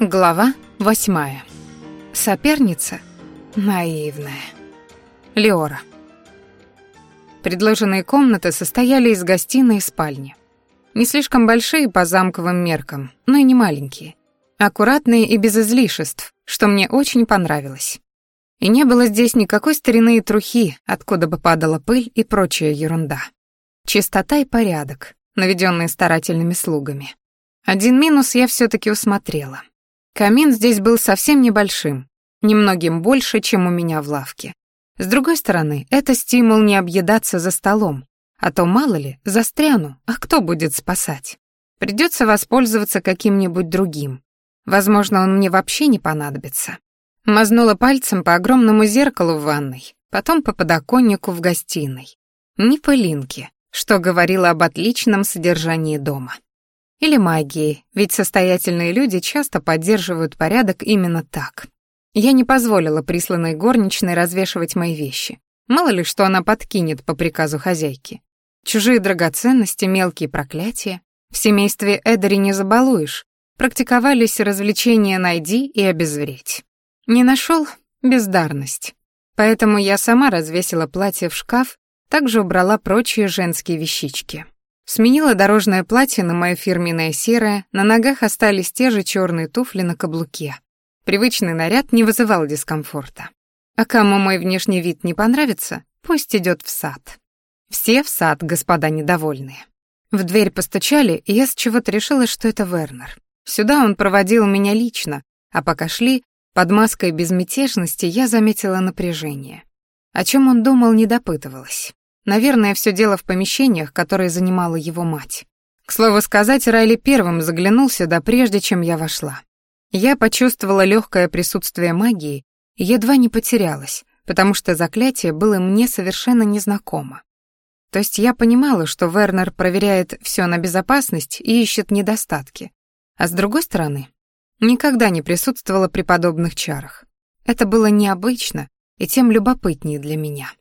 Глава восьмая. Соперница наивная. Леора. Предложенные комнаты состояли из гостиной и спальни. Не слишком большие по замковым меркам, но и не маленькие. Аккуратные и без излишеств, что мне очень понравилось. И не было здесь никакой старины и трухи, откуда бы падала пыль и прочая ерунда. Чистота и порядок, наведенные старательными слугами. Один минус я все таки усмотрела. Камин здесь был совсем небольшим, немногим больше, чем у меня в лавке. С другой стороны, это стимул не объедаться за столом, а то, мало ли, застряну, а кто будет спасать? Придется воспользоваться каким-нибудь другим. Возможно, он мне вообще не понадобится. Мазнула пальцем по огромному зеркалу в ванной, потом по подоконнику в гостиной. Ни пылинки, что говорило об отличном содержании дома. Или магии, ведь состоятельные люди часто поддерживают порядок именно так. Я не позволила присланной горничной развешивать мои вещи. Мало ли, что она подкинет по приказу хозяйки. Чужие драгоценности, мелкие проклятия. В семействе Эдери не забалуешь. Практиковались развлечения «найди» и «обезвредь». Не нашел — бездарность. Поэтому я сама развесила платье в шкаф, также убрала прочие женские вещички. Сменила дорожное платье на мое фирменное серое, на ногах остались те же черные туфли на каблуке. Привычный наряд не вызывал дискомфорта. А кому мой внешний вид не понравится, пусть идет в сад. Все в сад, господа недовольные. В дверь постучали, и я с чего-то решила, что это Вернер. Сюда он проводил меня лично, а пока шли, под маской безмятежности я заметила напряжение. О чем он думал, не допытывалась. Наверное, все дело в помещениях, которые занимала его мать. К слову сказать, Райли первым заглянул сюда, прежде чем я вошла. Я почувствовала легкое присутствие магии и едва не потерялась, потому что заклятие было мне совершенно незнакомо. То есть я понимала, что Вернер проверяет все на безопасность и ищет недостатки. А с другой стороны, никогда не присутствовала при подобных чарах. Это было необычно и тем любопытнее для меня.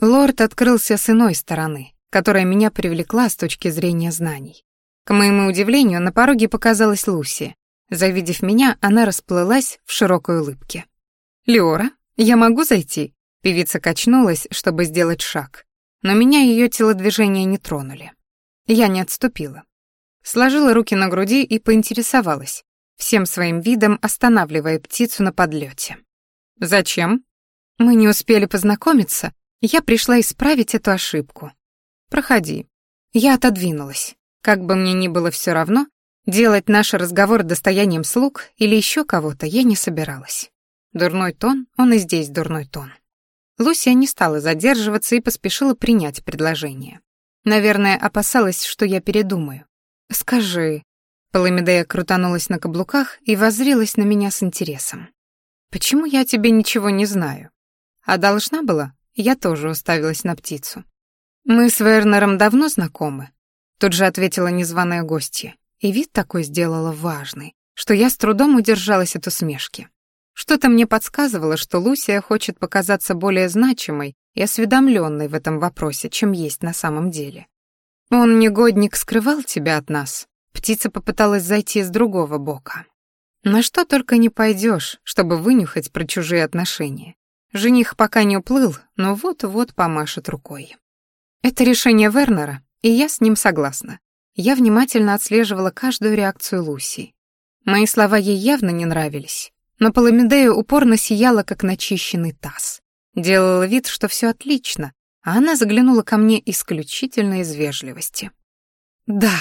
Лорд открылся с иной стороны, которая меня привлекла с точки зрения знаний. К моему удивлению, на пороге показалась Луси. Завидев меня, она расплылась в широкой улыбке. «Леора, я могу зайти?» Певица качнулась, чтобы сделать шаг, но меня ее телодвижения не тронули. Я не отступила. Сложила руки на груди и поинтересовалась, всем своим видом останавливая птицу на подлете. «Зачем?» «Мы не успели познакомиться, я пришла исправить эту ошибку. Проходи. Я отодвинулась. Как бы мне ни было все равно, делать наш разговор достоянием слуг или еще кого-то я не собиралась. Дурной тон, он и здесь дурной тон. Лусия не стала задерживаться и поспешила принять предложение. Наверное, опасалась, что я передумаю. «Скажи...» Паламидея крутанулась на каблуках и воззрилась на меня с интересом. «Почему я тебе ничего не знаю? А должна была?» Я тоже уставилась на птицу. «Мы с Вернером давно знакомы», — тут же ответила незваная гостья, и вид такой сделала важный, что я с трудом удержалась от усмешки. Что-то мне подсказывало, что Лусия хочет показаться более значимой и осведомленной в этом вопросе, чем есть на самом деле. «Он, негодник, скрывал тебя от нас?» Птица попыталась зайти с другого бока. На что только не пойдешь, чтобы вынюхать про чужие отношения. Жених пока не уплыл, но вот-вот помашет рукой. Это решение Вернера, и я с ним согласна. Я внимательно отслеживала каждую реакцию Луси. Мои слова ей явно не нравились, но Паламидея упорно сияла, как начищенный таз. Делала вид, что все отлично, а она заглянула ко мне исключительно из вежливости. «Да,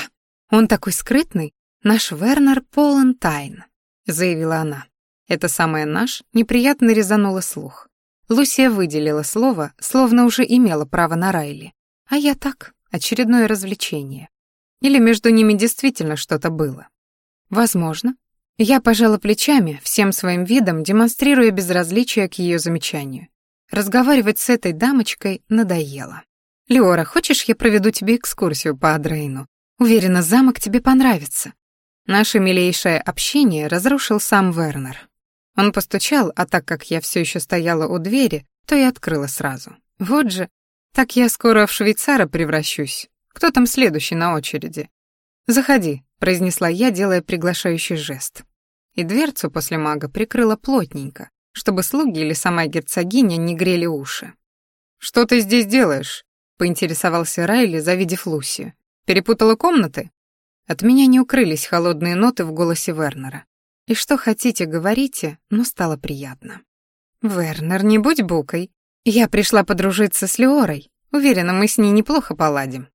он такой скрытный, наш Вернер полон тайн», — заявила она. Это самое «наш» неприятно резануло слух. Лусия выделила слово, словно уже имела право на Райли. А я так, очередное развлечение. Или между ними действительно что-то было. Возможно. Я пожала плечами, всем своим видом демонстрируя безразличие к ее замечанию. Разговаривать с этой дамочкой надоело. «Леора, хочешь, я проведу тебе экскурсию по Адрейну? Уверена, замок тебе понравится». Наше милейшее общение разрушил сам Вернер. Он постучал, а так как я все еще стояла у двери, то и открыла сразу. Вот же, так я скоро в швейцара превращусь. Кто там следующий на очереди? «Заходи», — произнесла я, делая приглашающий жест. и дверцу после мага прикрыла плотненько, чтобы слуги или сама герцогиня не грели уши. «Что ты здесь делаешь?» — поинтересовался Райли, завидев Лусию. «Перепутала комнаты?» От меня не укрылись холодные ноты в голосе Вернера. И что хотите, говорите, но стало приятно. «Вернер, не будь букой. Я пришла подружиться с Леорой. Уверена, мы с ней неплохо поладим.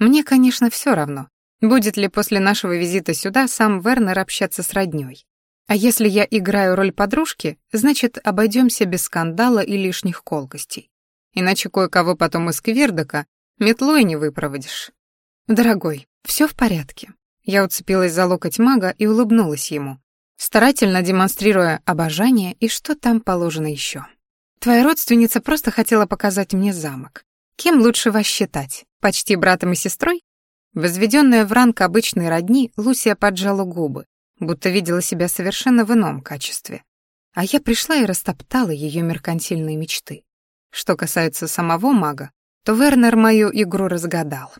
Мне, конечно, все равно, будет ли после нашего визита сюда сам Вернер общаться с роднёй. А если я играю роль подружки, значит, обойдемся без скандала и лишних колкостей. Иначе кое-кого потом из Квирдока метлой не выпроводишь. Дорогой, все в порядке. Я уцепилась за локоть мага и улыбнулась ему, старательно демонстрируя обожание и что там положено еще. Твоя родственница просто хотела показать мне замок. Кем лучше вас считать? Почти братом и сестрой? Возведенная в ранг обычной родни, Лусия поджала губы, будто видела себя совершенно в ином качестве. А я пришла и растоптала ее меркантильные мечты. Что касается самого мага, то Вернер мою игру разгадал.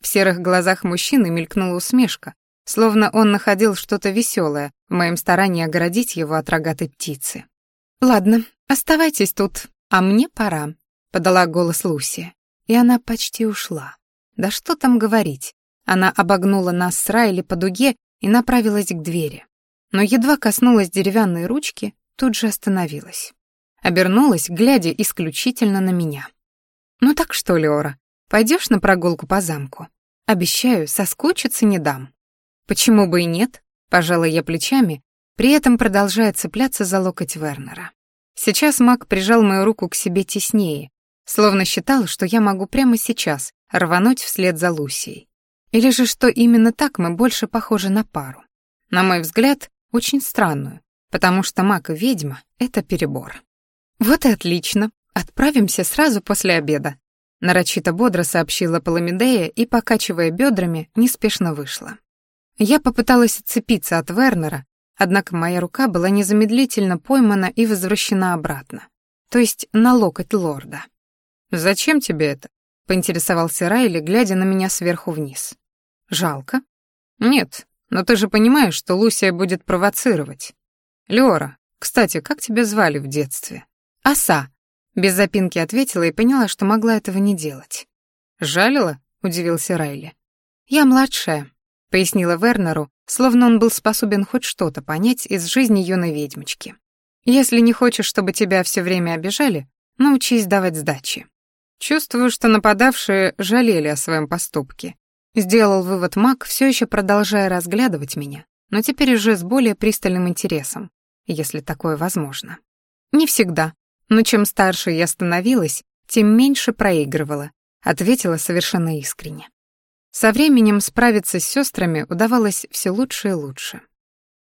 В серых глазах мужчины мелькнула усмешка, словно он находил что-то веселое в моем старании оградить его от рогатой птицы. «Ладно, оставайтесь тут, а мне пора», — подала голос Лусия. И она почти ушла. Да что там говорить. Она обогнула нас с Райли по дуге и направилась к двери. Но едва коснулась деревянной ручки, тут же остановилась. Обернулась, глядя исключительно на меня. «Ну так что, Леора, пойдешь на прогулку по замку? Обещаю, соскучиться не дам». «Почему бы и нет?» — пожала я плечами, при этом продолжая цепляться за локоть Вернера. Сейчас маг прижал мою руку к себе теснее, словно считал, что я могу прямо сейчас рвануть вслед за Лусией. Или же что именно так мы больше похожи на пару. На мой взгляд, очень странную, потому что маг и ведьма — это перебор. «Вот и отлично. Отправимся сразу после обеда», — нарочито бодро сообщила Паламидея и, покачивая бедрами, неспешно вышла. Я попыталась отцепиться от Вернера, однако моя рука была незамедлительно поймана и возвращена обратно, то есть на локоть лорда. «Зачем тебе это?» — поинтересовался Райли, глядя на меня сверху вниз. «Жалко?» «Нет, но ты же понимаешь, что Лусия будет провоцировать. Леора, кстати, как тебя звали в детстве?» «Оса», — без запинки ответила и поняла, что могла этого не делать. «Жалила?» — удивился Райли. «Я младшая», — пояснила Вернеру, словно он был способен хоть что-то понять из жизни юной ведьмочки. «Если не хочешь, чтобы тебя все время обижали, научись давать сдачи». Чувствую, что нападавшие жалели о своем поступке. Сделал вывод маг, все еще продолжая разглядывать меня, но теперь уже с более пристальным интересом, если такое возможно. Не всегда, но чем старше я становилась, тем меньше проигрывала, ответила совершенно искренне. Со временем справиться с сестрами удавалось все лучше и лучше.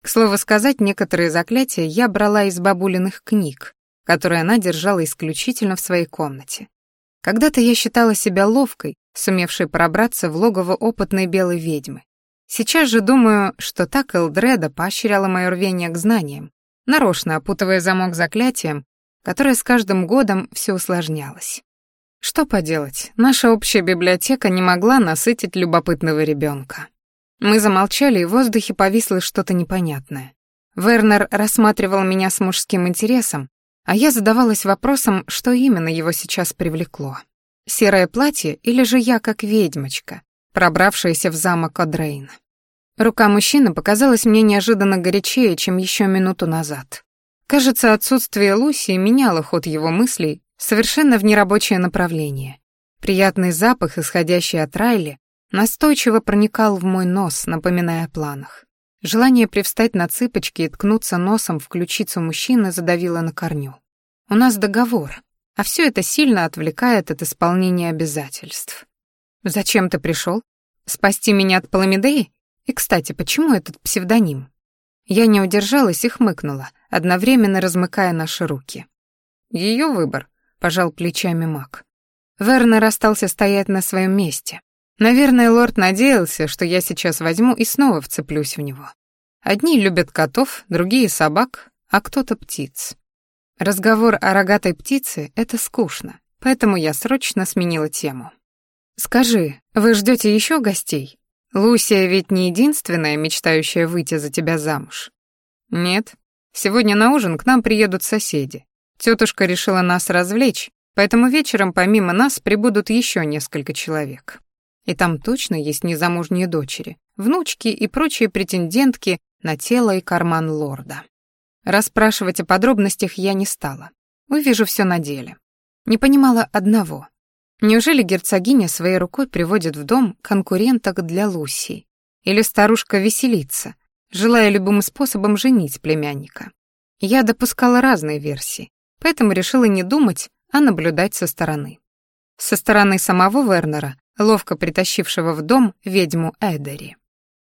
К слову сказать, некоторые заклятия я брала из бабулиных книг, которые она держала исключительно в своей комнате. Когда-то я считала себя ловкой, сумевшей пробраться в логово опытной белой ведьмы. Сейчас же думаю, что так Элдреда поощряла мое рвение к знаниям, нарочно опутывая замок заклятием, которое с каждым годом все усложнялось. Что поделать, наша общая библиотека не могла насытить любопытного ребенка. Мы замолчали, и в воздухе повисло что-то непонятное. Вернер рассматривал меня с мужским интересом, а я задавалась вопросом, что именно его сейчас привлекло. Серое платье или же я как ведьмочка, пробравшаяся в замок Одрейн. Рука мужчины показалась мне неожиданно горячее, чем еще минуту назад. Кажется, отсутствие Луси меняло ход его мыслей совершенно в нерабочее направление. Приятный запах, исходящий от Райли, настойчиво проникал в мой нос, напоминая о планах. Желание привстать на цыпочки и ткнуться носом в ключицу мужчины задавило на корню. У нас договор, а все это сильно отвлекает от исполнения обязательств. Зачем ты пришел? Спасти меня от Паламидеи? И, кстати, почему этот псевдоним? Я не удержалась и хмыкнула, одновременно размыкая наши руки. Ее выбор, пожал плечами маг. Вернер остался стоять на своем месте. Наверное, лорд надеялся, что я сейчас возьму и снова вцеплюсь в него. Одни любят котов, другие — собак, а кто-то — птиц. Разговор о рогатой птице — это скучно, поэтому я срочно сменила тему. «Скажи, вы ждете еще гостей? Лусия ведь не единственная, мечтающая выйти за тебя замуж». Нет. Сегодня на ужин к нам приедут соседи. Тетушка решила нас развлечь, поэтому вечером помимо нас прибудут еще несколько человек. И там точно есть незамужние дочери, внучки и прочие претендентки на тело и карман лорда. Расспрашивать о подробностях я не стала. Увижу все на деле. Не понимала одного. Неужели герцогиня своей рукой приводит в дом конкуренток для Лусии? Или старушка веселится, желая любым способом женить племянника? Я допускала разные версии, поэтому решила не думать, а наблюдать со стороны. Со стороны самого Вернера, ловко притащившего в дом ведьму Эдери.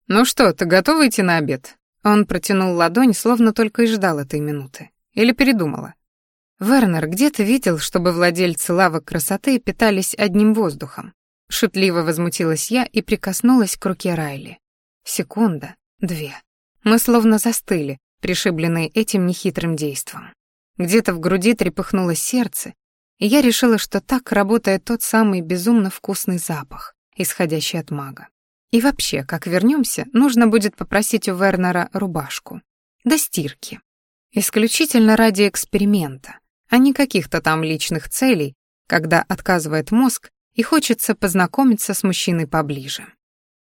«Ну что, ты готова идти на обед?» Он протянул ладонь, словно только и ждал этой минуты. Или передумала. «Вернер, где ты видел, чтобы владельцы лавок красоты питались одним воздухом?» Шутливо возмутилась я и прикоснулась к руке Райли. Секунда, две. Мы словно застыли, пришибленные этим нехитрым действом. Где-то в груди трепыхнулось сердце, и я решила, что так работает тот самый безумно вкусный запах, исходящий от мага. И вообще, как вернемся, нужно будет попросить у Вернера рубашку. До стирки. Исключительно ради эксперимента, а не каких-то там личных целей, когда отказывает мозг и хочется познакомиться с мужчиной поближе.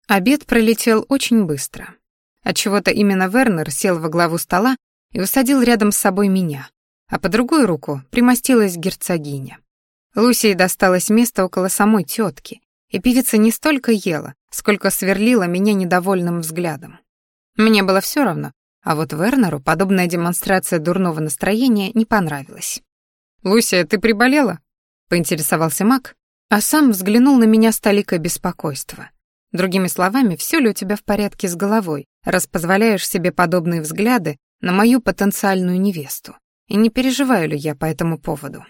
Обед пролетел очень быстро. Отчего-то именно Вернер сел во главу стола и усадил рядом с собой меня, а по другую руку примостилась герцогиня. Лусии досталось место около самой тетки, и певица не столько ела, сколько сверлила меня недовольным взглядом. Мне было все равно, а вот Вернеру подобная демонстрация дурного настроения не понравилась. «Лусия, ты приболела?» — поинтересовался Мак, а сам взглянул на меня с толикой беспокойства. Другими словами, все ли у тебя в порядке с головой, раз позволяешь себе подобные взгляды на мою потенциальную невесту? И не переживаю ли я по этому поводу?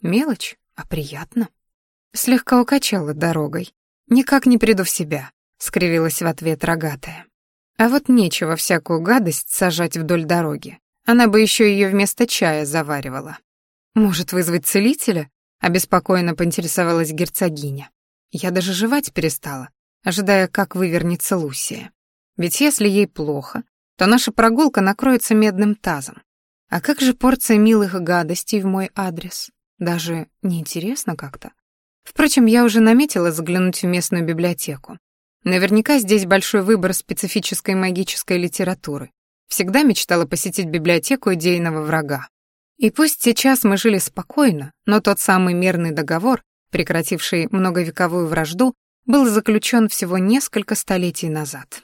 Мелочь, а приятно. Слегка укачала дорогой. Никак не приду в себя, скривилась в ответ рогатая. А вот нечего всякую гадость сажать вдоль дороги. Она бы еще ее вместо чая заваривала. Может, вызвать целителя? Обеспокоенно поинтересовалась герцогиня. Я даже жевать перестала, ожидая, как вывернется Лусия. Ведь если ей плохо, то наша прогулка накроется медным тазом. А как же порция милых гадостей в мой адрес? Даже неинтересно как-то. Впрочем, я уже наметила заглянуть в местную библиотеку. Наверняка здесь большой выбор специфической магической литературы. Всегда мечтала посетить библиотеку идейного врага. И пусть сейчас мы жили спокойно, но тот самый мирный договор, прекративший многовековую вражду, был заключен всего несколько столетий назад.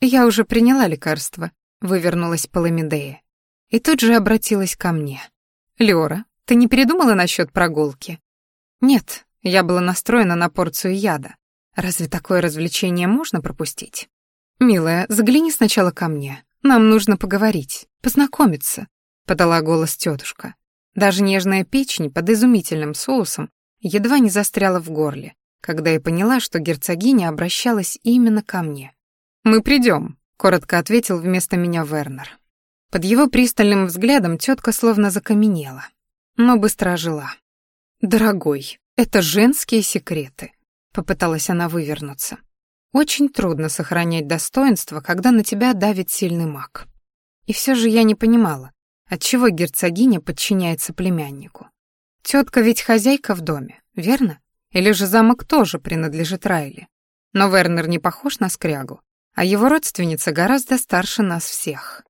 Я уже приняла лекарство, вывернулась Паламидея. И тут же обратилась ко мне. «Лёра, ты не передумала насчет прогулки?» «Нет, я была настроена на порцию яда. Разве такое развлечение можно пропустить? «Милая, загляни сначала ко мне. Нам нужно поговорить, познакомиться», — подала голос тетушка. Даже нежная печень под изумительным соусом едва не застряла в горле, когда я поняла, что герцогиня обращалась именно ко мне. «Мы придем», — коротко ответил вместо меня Вернер. Под его пристальным взглядом тетка словно закаменела, но быстро ожила. «Дорогой, это женские секреты», — попыталась она вывернуться. «Очень трудно сохранять достоинство, когда на тебя давит сильный маг». И все же я не понимала, отчего герцогиня подчиняется племяннику. Тетка ведь хозяйка в доме, верно? Или же замок тоже принадлежит Райли? Но Вернер не похож на скрягу, а его родственница гораздо старше нас всех.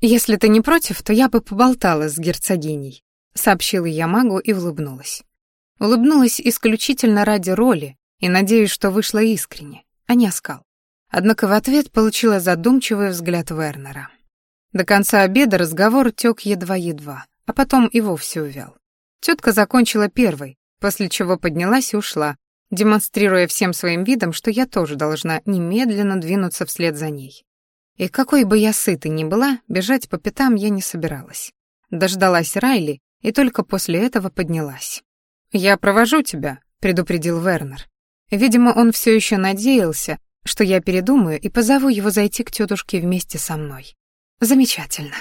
«Если ты не против, то я бы поболтала с герцогиней», — сообщила я магу и улыбнулась. Улыбнулась исключительно ради роли и надеюсь, что вышла искренне, а не оскал. Однако в ответ получила задумчивый взгляд Вернера. До конца обеда разговор тёк едва-едва, а потом и вовсе увял. Тетка закончила первой, после чего поднялась и ушла, демонстрируя всем своим видом, что я тоже должна немедленно двинуться вслед за ней. И какой бы я сытой ни была, бежать по пятам я не собиралась. Дождалась Райли и только после этого поднялась. «Я провожу тебя», — предупредил Вернер. Видимо, он все еще надеялся, что я передумаю и позову его зайти к тетушке вместе со мной. Замечательно.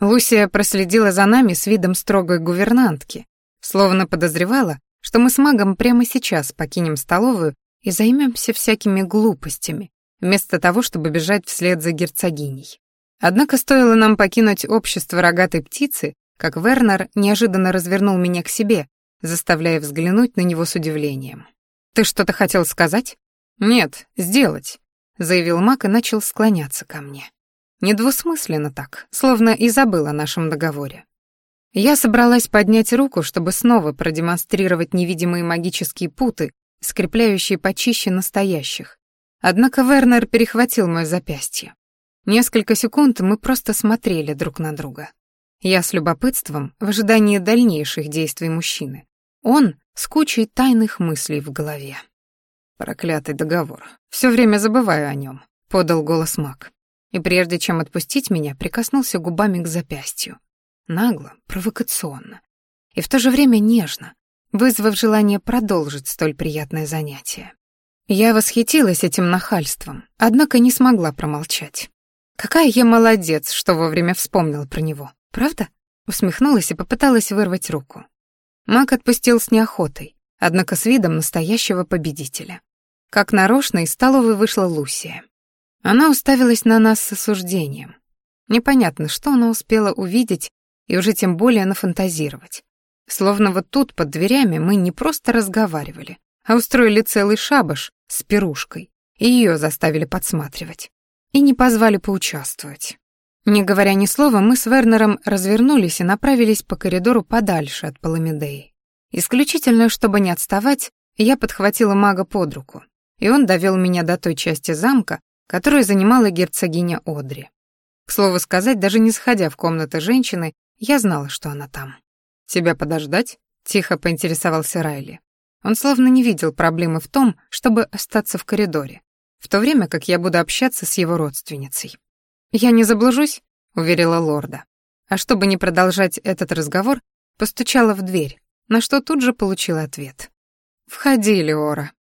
Лусия проследила за нами с видом строгой гувернантки, словно подозревала, что мы с магом прямо сейчас покинем столовую и займемся всякими глупостями, вместо того, чтобы бежать вслед за герцогиней. Однако стоило нам покинуть общество рогатой птицы, как Вернер неожиданно развернул меня к себе, заставляя взглянуть на него с удивлением. «Ты что-то хотел сказать?» «Нет, сделать», — заявил Мак и начал склоняться ко мне. Недвусмысленно так, словно и забыл о нашем договоре. Я собралась поднять руку, чтобы снова продемонстрировать невидимые магические путы, скрепляющие почище настоящих. Однако Вернер перехватил моё запястье. Несколько секунд мы просто смотрели друг на друга. Я с любопытством в ожидании дальнейших действий мужчины. Он с кучей тайных мыслей в голове. Проклятый договор. Всё время забываю о нём, подал голос Мак. И прежде чем отпустить меня, прикоснулся губами к запястью нагло, провокационно и в то же время нежно, вызвав желание продолжить столь приятное занятие. Я восхитилась этим нахальством, однако не смогла промолчать. Какая я молодец, что вовремя вспомнила про него, правда? Усмехнулась и попыталась вырвать руку. Мак отпустил с неохотой, однако с видом настоящего победителя. Как нарочно из столовой вышла Лусия. Она уставилась на нас с осуждением. Непонятно, что она успела увидеть и уже тем более нафантазировать. Словно вот тут, под дверями, мы не просто разговаривали, а устроили целый шабаш с пирушкой, и ее заставили подсматривать. И не позвали поучаствовать. Не говоря ни слова, мы с Вернером развернулись и направились по коридору подальше от Паламидеи. Исключительно, чтобы не отставать, я подхватила мага под руку, и он довел меня до той части замка, которую занимала герцогиня Одри. К слову сказать, даже не сходя в комнаты женщины, я знала, что она там. «Тебя подождать?» — тихо поинтересовался Райли. Он словно не видел проблемы в том, чтобы остаться в коридоре, в то время как я буду общаться с его родственницей. «Я не заблужусь?» — уверила лорда. А чтобы не продолжать этот разговор, постучала в дверь, на что тут же получила ответ. «Входи, Леора»,